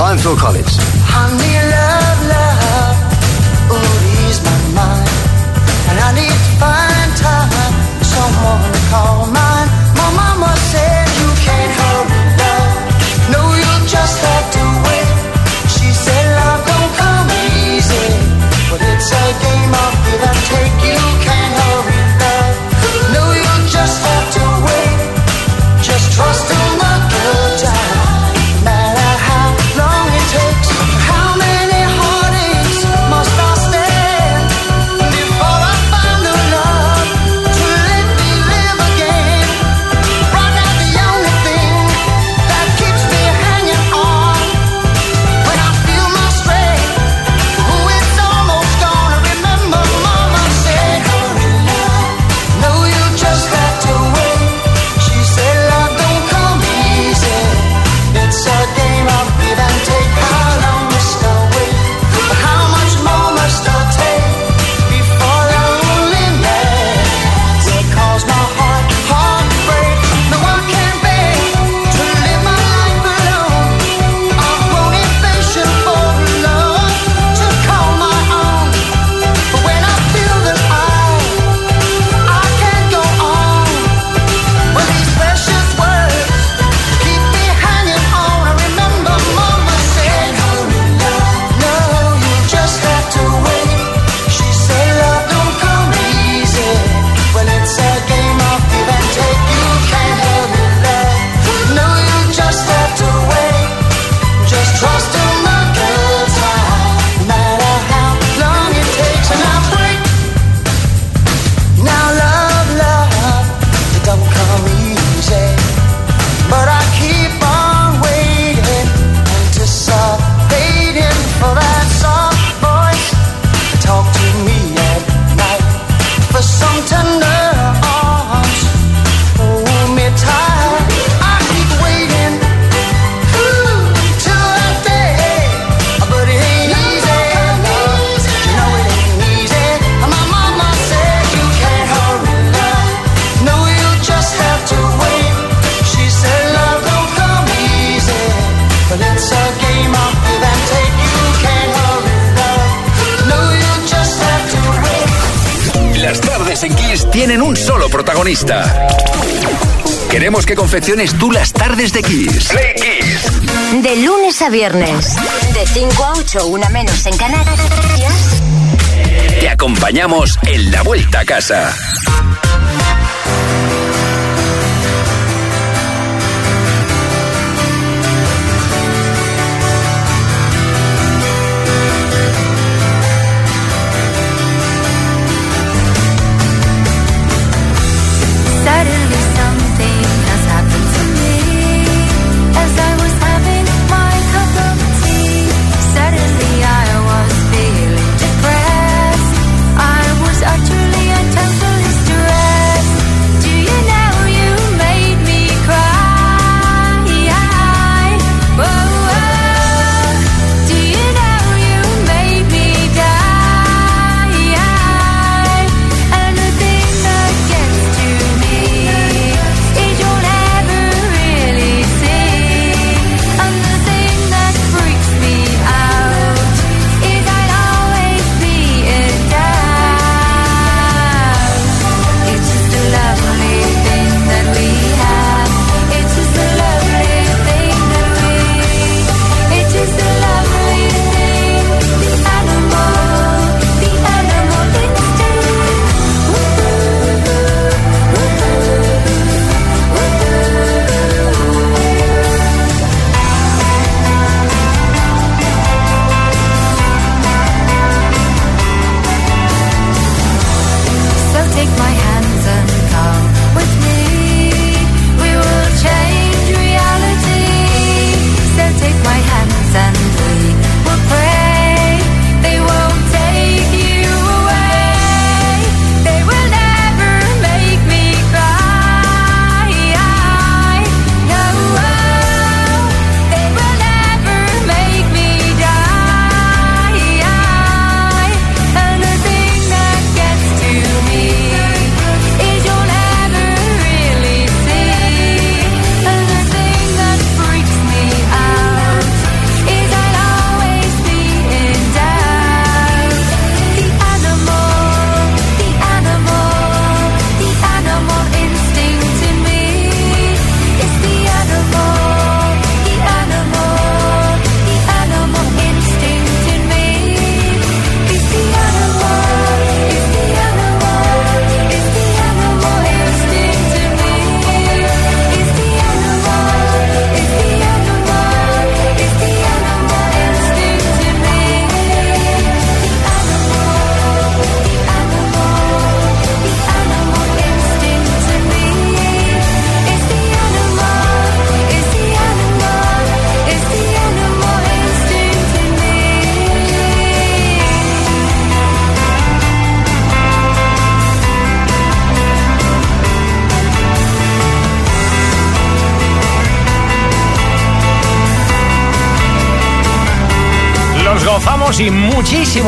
I'm Phil Collins. tú las tardes de Kiss. Play Kiss. De lunes a viernes. De 5 a 8, una menos en Canarias. Te acompañamos en la vuelta a casa.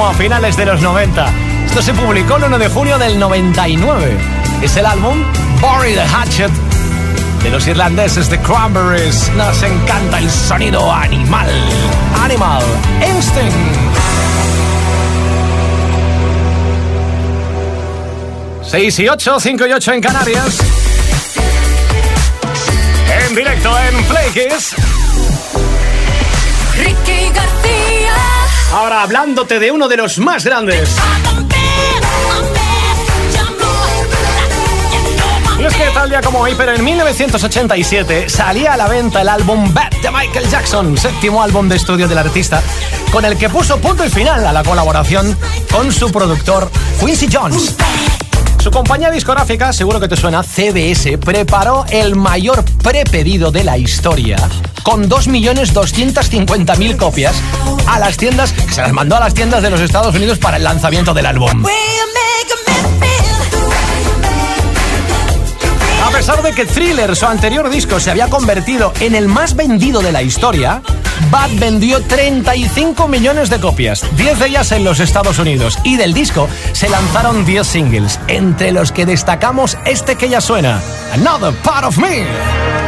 A finales de los 90. Esto se publicó el 1 de junio del 99. Es el álbum Bury the Hatchet de los irlandeses de Cranberries. Nos encanta el sonido animal. Animal Instinct. 6 y 8, 5 y 8 en Canarias. En directo en Play Ricky Ahora hablándote de uno de los más grandes. Y es que tal día como hoy, pero en 1987 salía a la venta el álbum Bad de Michael Jackson, séptimo álbum de estudio del artista, con el que puso punto y final a la colaboración con su productor Quincy Jones. Su compañía discográfica, seguro que te suena, CBS, preparó el mayor prepedido de la historia, con 2.250.000 copias a las tiendas, se las mandó a las tiendas de los Estados Unidos para el lanzamiento del álbum. A pesar de que Thriller, su anterior disco, se había convertido en el más vendido de la historia, Bad vendió 35 millones de copias, 10 de ellas en los Estados Unidos, y del disco se lanzaron 10 singles, entre los que destacamos este que ya suena, Another Part of Me.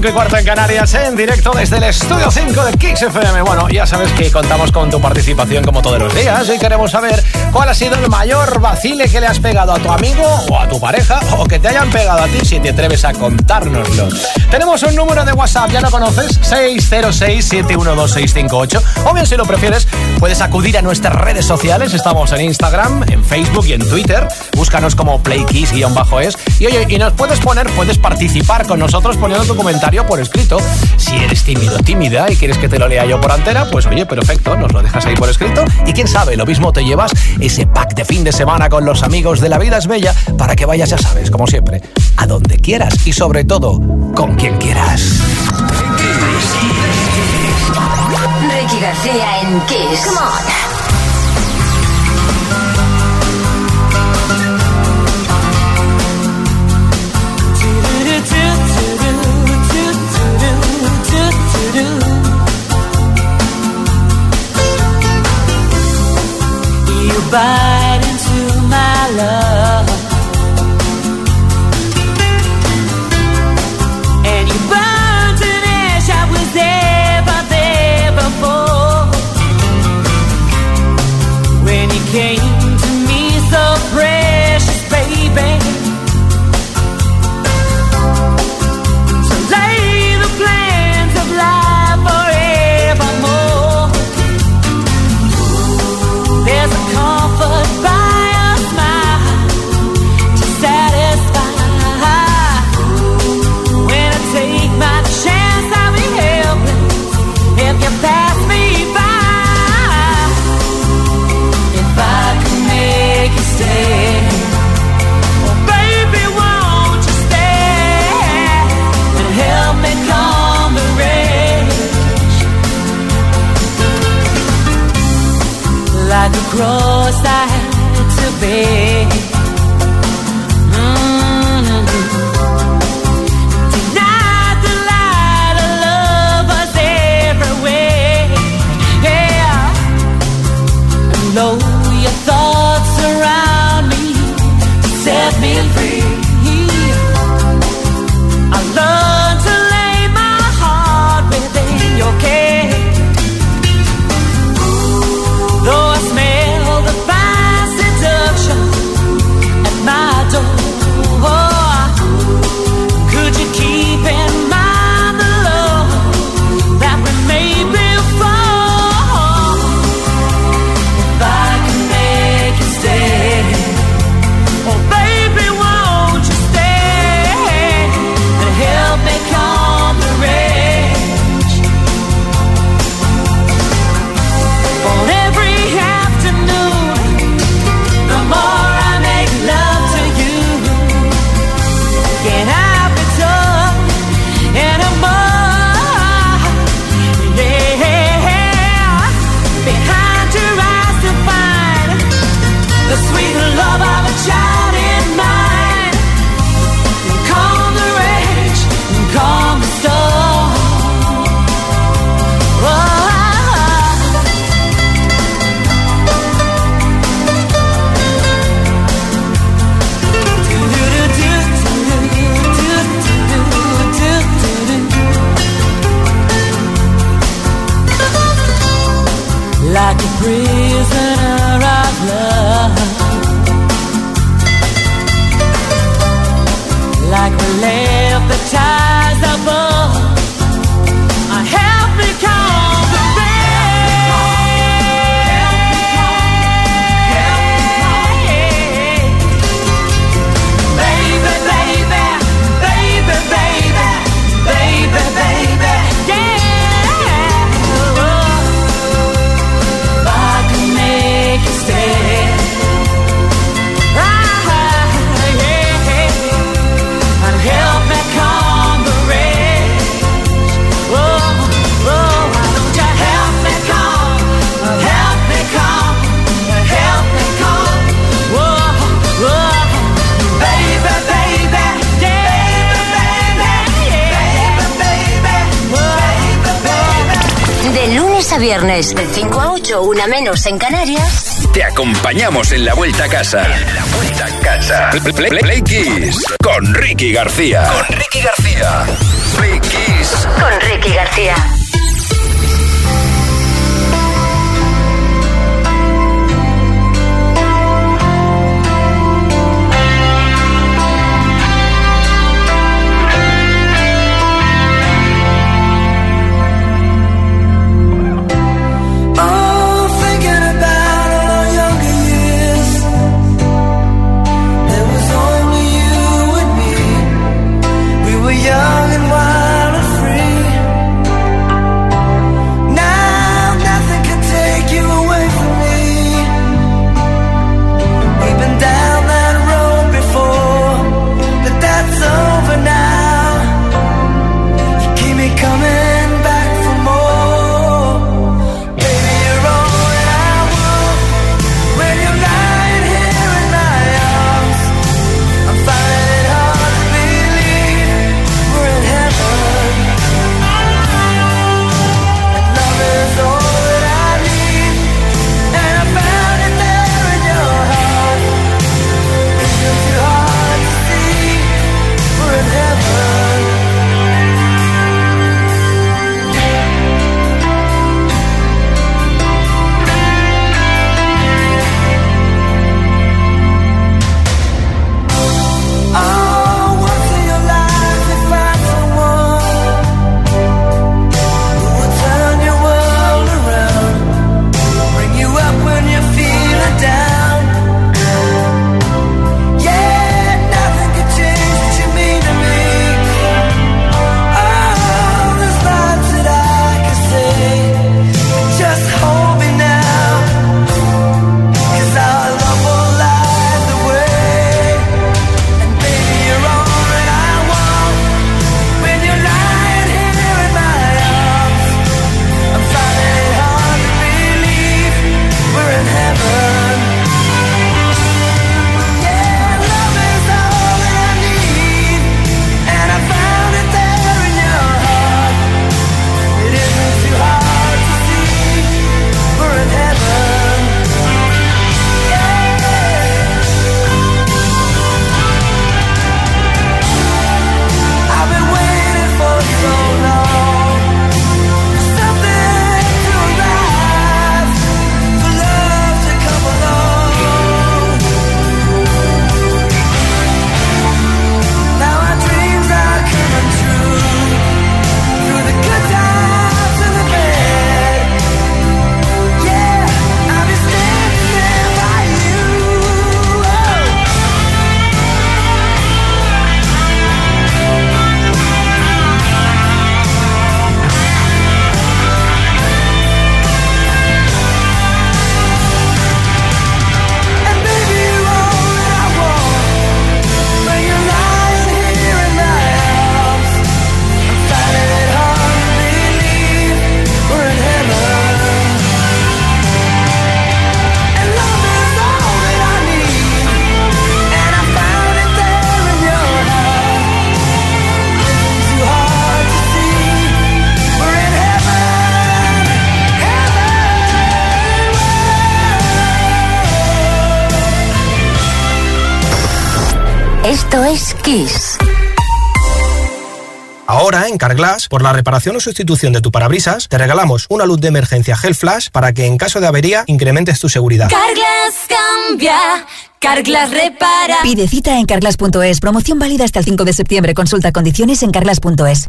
5 y cuarto en Canarias, en directo desde el estudio 5 de Kix FM. Bueno, ya sabes que contamos con tu participación como todos los días y queremos saber cuál ha sido el mayor vacile que le has pegado a tu amigo o a tu pareja o que te hayan pegado a ti si te atreves a contárnoslo. Tenemos un número de WhatsApp, ¿ya lo conoces? 606-712-658. O bien, si lo prefieres, puedes acudir a nuestras redes sociales. Estamos en Instagram, en Facebook y en Twitter. Búscanos como PlayKiss-es. Y oye, y nos puedes poner, puedes participar con nosotros poniendo tu comentario por escrito. Si eres tímido, tímida y quieres que te lo lea yo por antena, pues oye, perfecto, nos lo dejas ahí por escrito. Y quién sabe, lo mismo te llevas ese pack de fin de semana con los amigos de La Vida es Bella para que vayas, ya sabes, como siempre, a donde quieras y sobre todo, con quien quieras. Ricky García en Kiss. Come on. Bite into my love. grow. Like a prisoner viernes de 5 a 8, una menos en Canarias, te acompañamos en la vuelta a casa. En la vuelta a casa. Play, Kiss con Ricky García. Con Ricky García. Play Kiss con Ricky García. Carglass, por la reparación o sustitución de tu parabrisas, te regalamos una luz de emergencia Gel Flash para que en caso de avería incrementes tu seguridad. Carglass cambia. Carglass repara. Pide cita en carglass.es. Promoción válida hasta el 5 de septiembre. Consulta condiciones en carglass.es.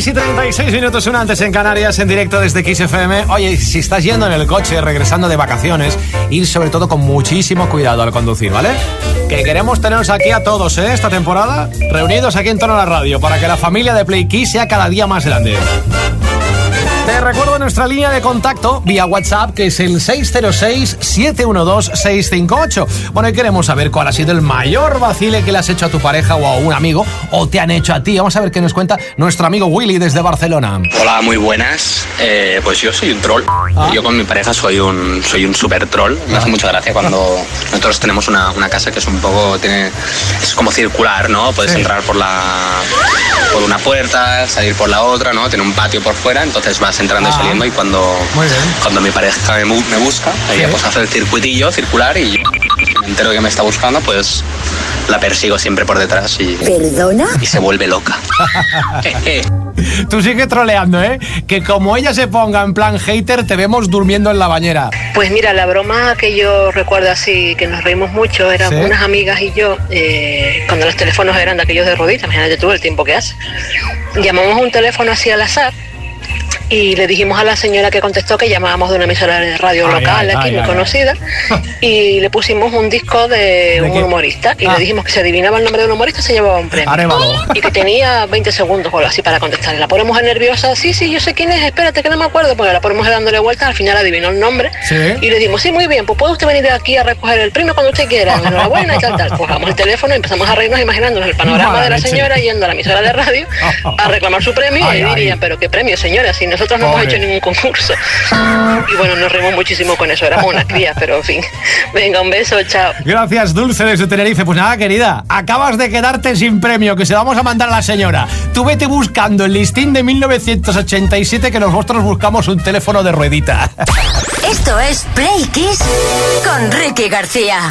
6 y 36 minutos, una antes en Canarias, en directo desde XFM. Oye, si estás yendo en el coche, regresando de vacaciones, ir sobre todo con muchísimo cuidado al conducir, ¿vale? Que queremos teneros aquí a todos, ¿eh? Esta temporada, reunidos aquí en torno a la radio, para que la familia de Play Kiss sea cada día más grande. Te recuerdo nuestra línea de contacto vía WhatsApp, que es el 606-712-658. Bueno, y queremos saber cuál ha sido el mayor vacile que le has hecho a tu pareja o a un amigo, o te han hecho a ti. Vamos a ver qué nos cuenta nuestro amigo Willy desde Barcelona. Hola, muy buenas. Eh, pues yo soy un troll. Ah. Yo con mi pareja soy un, soy un super troll. Me hace mucha gracia cuando nosotros tenemos una, una casa que es un poco, tiene, es como circular, ¿no? Puedes Sí. entrar por la, por una puerta, salir por la otra, ¿no? Tiene un patio por fuera, entonces vas entrando Ah. y saliendo y cuando, cuando mi pareja me, me busca, ella Sí. pues hace el circuitillo circular y yo me entero que me está buscando, pues la persigo siempre por detrás y, ¿Perdona? y se vuelve loca. Tú sigue troleando, ¿eh? Que como ella se ponga en plan hater, te vemos durmiendo en la bañera. Pues mira, la broma que yo recuerdo así, que nos reímos mucho, eran Sí. unas amigas y yo, eh, cuando los teléfonos eran de aquellos de rodita, imagínate tú el tiempo que hace. Llamamos un teléfono así al azar y le dijimos a la señora que contestó que llamábamos de una emisora de radio Ay, local ay, aquí, ay, muy conocida, y le pusimos un disco de, ¿De un qué? humorista y Ah. le dijimos que si adivinaba el nombre de un humorista se llevaba un premio. Arévalo. Y que tenía 20 segundos o algo así para contestar. La pobre mujer nerviosa, sí, sí, yo sé quién es, espérate que no me acuerdo, porque la pobre mujer dándole vueltas, al final adivinó el nombre. Sí. Y le dijimos, sí, muy bien, pues puede usted venir aquí a recoger el premio cuando usted quiera. Enhorabuena y tal, tal. Cogamos el teléfono y empezamos a reírnos imaginándonos el panorama de la señora yendo a la emisora de radio a reclamar su premio y dirían, pero qué premio, señora, si nosotros no Pobre. hemos hecho ningún concurso. Y bueno, nos reímos muchísimo con eso, éramos unas crías, pero en fin. Venga, un beso, chao. Gracias, Dulce, desde Tenerife. Pues nada, querida, acabas de quedarte sin premio, que se lo vamos a mandar a la señora. Tú vete buscando el listín de 1987 que nosotros buscamos un teléfono de ruedita. Esto es Play Kiss con Ricky García.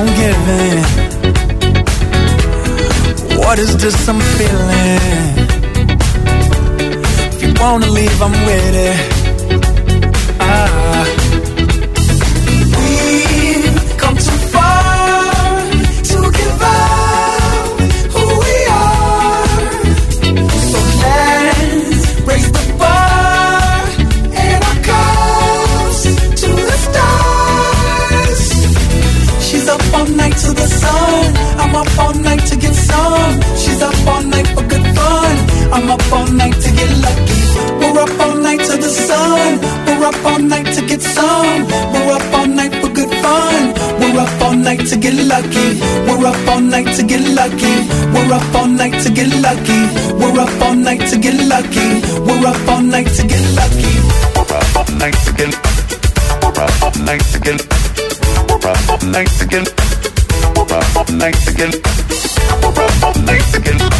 on giving. What is this I'm feeling? If you wanna leave, I'm with it. Sun. We're up all night to get some. We're up all night for good fun. We're up all night to get lucky. We're up all night to get lucky. We're up all night to get lucky. We're up all night to get lucky. We're up all night to get lucky. We're up all night to get. We're up all night to get. We're up all night to get. We're up all night to get. We're up all night to get.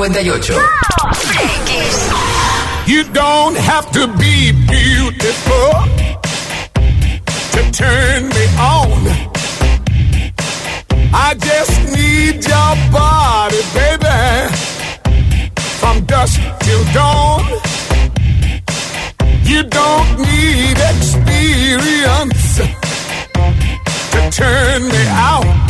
658. You don't have to be beautiful to turn me on. I just need your body, baby, from dusk till dawn. You don't need experience to turn me out.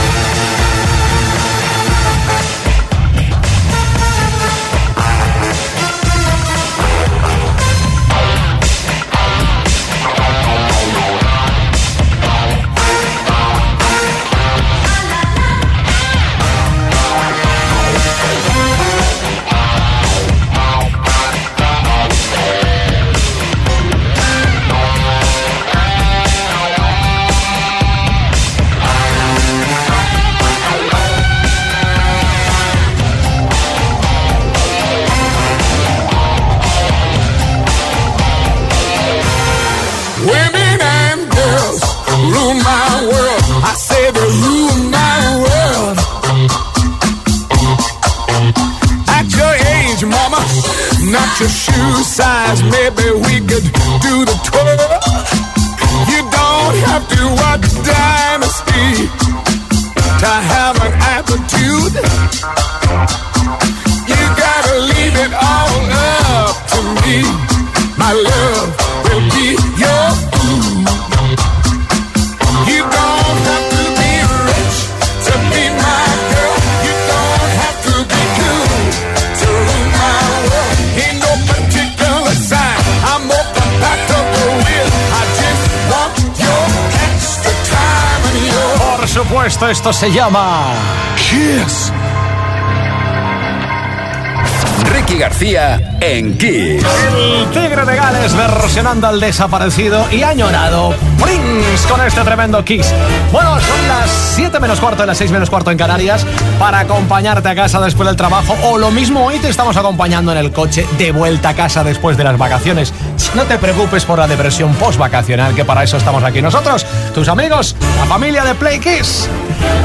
Se llama kiss. Ricky García en Kiss. El Tigre de Gales versionando al desaparecido y añorado Prince con este tremendo Kiss. Bueno, son las 7 menos cuarto y las 6 menos cuarto en Canarias para acompañarte a casa después del trabajo o lo mismo hoy te estamos acompañando en el coche de vuelta a casa después de las vacaciones. No te preocupes por la depresión post-vacacional que para eso estamos aquí nosotros, tus amigos, la familia de Play Kiss.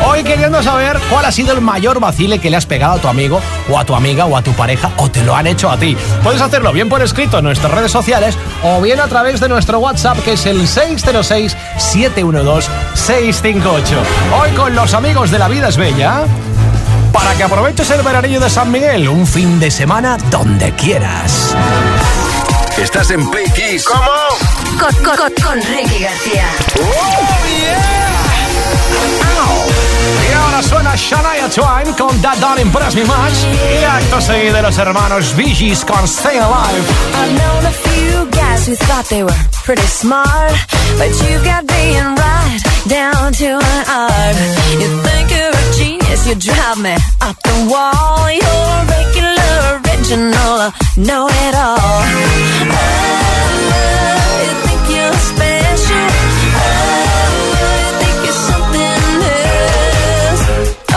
Hoy queriendo saber cuál ha sido el mayor vacile que le has pegado a tu amigo o a tu amiga o a tu pareja o te lo han hecho a ti. Puedes hacerlo bien por escrito en nuestras redes sociales o bien a través de nuestro WhatsApp que es el 606-712-658. Hoy con los amigos de La Vida es Bella. Para que aproveches el veranillo de San Miguel, un fin de semana donde quieras. Estás en Play Kiss. Con, con- con- con Ricky García. Y ahora suena Shania Twain con That Don't Impress Me Much. Y acto seguido de los hermanos Bee con Stay Alive. I've known a few guys who thought they were pretty smart, but you've got being right down to an art. You think you're a genius, you drive me up the wall. You're regular, original, know it all. Oh,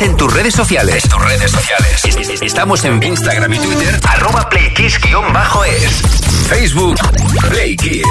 en tus redes sociales. En tus redes sociales. Estamos en Instagram y Twitter, arroba playkiss-es. Facebook, Play Kiss.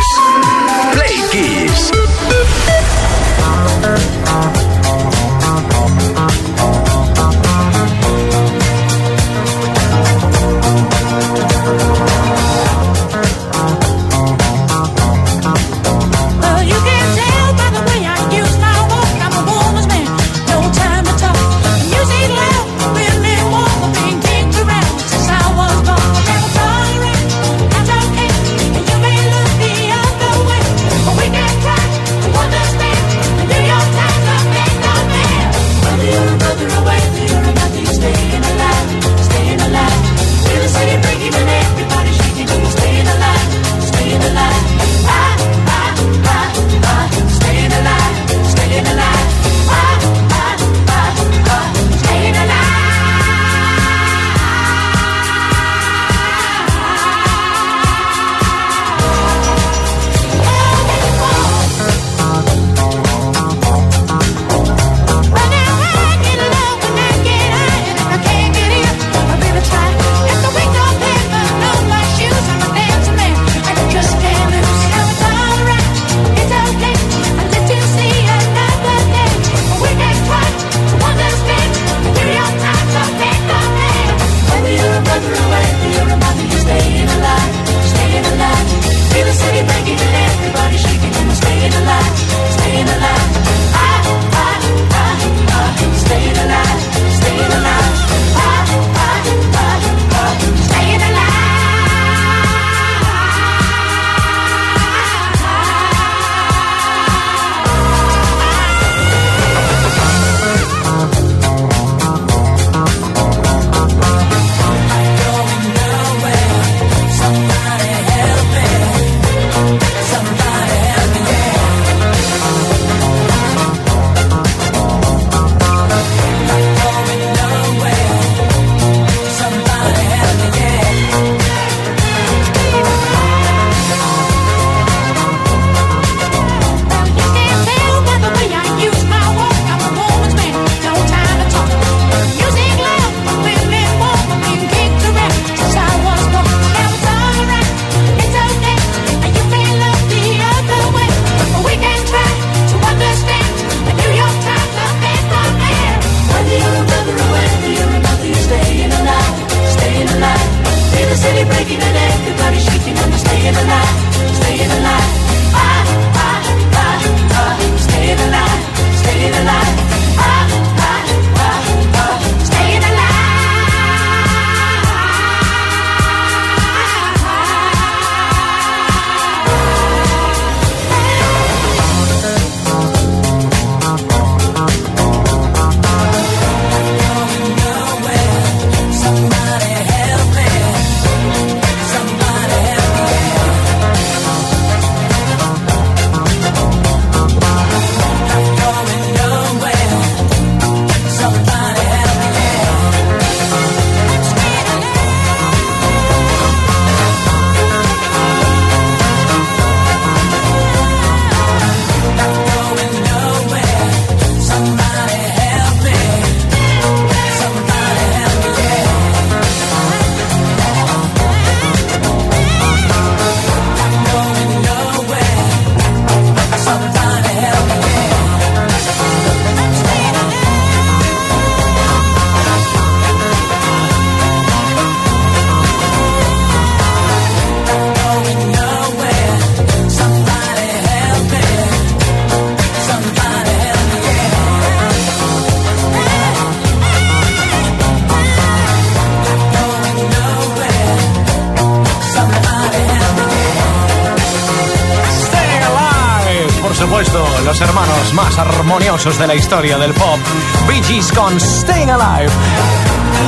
Los hermanos más armoniosos de la historia del pop, Bee Gees con Staying Alive.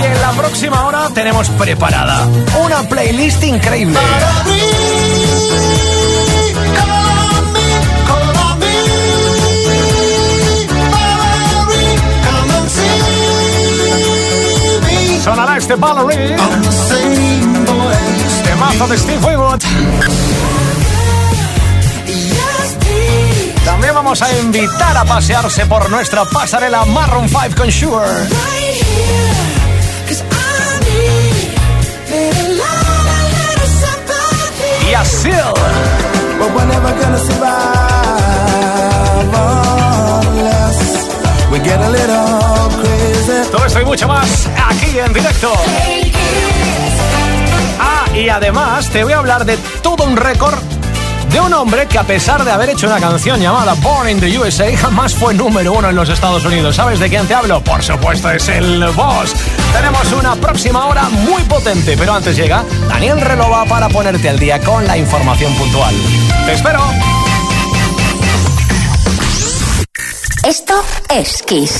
Y en la próxima hora tenemos preparada una playlist increíble. Sonará este Valerie. Temazo de Steve Winwood. También vamos a invitar a pasearse por nuestra pasarela Marron 5 con Sugar. Y a Seal. Todo esto y mucho más aquí en directo. Ah, y además te voy a hablar de todo un récord de un hombre que a pesar de haber hecho una canción llamada Born in the USA jamás fue número uno en los Estados Unidos. ¿Sabes de quién te hablo? Por supuesto es el Boss. Tenemos una próxima hora muy potente, pero antes llega Daniel Relova para ponerte al día con la información puntual. Te espero. Esto es Kiss.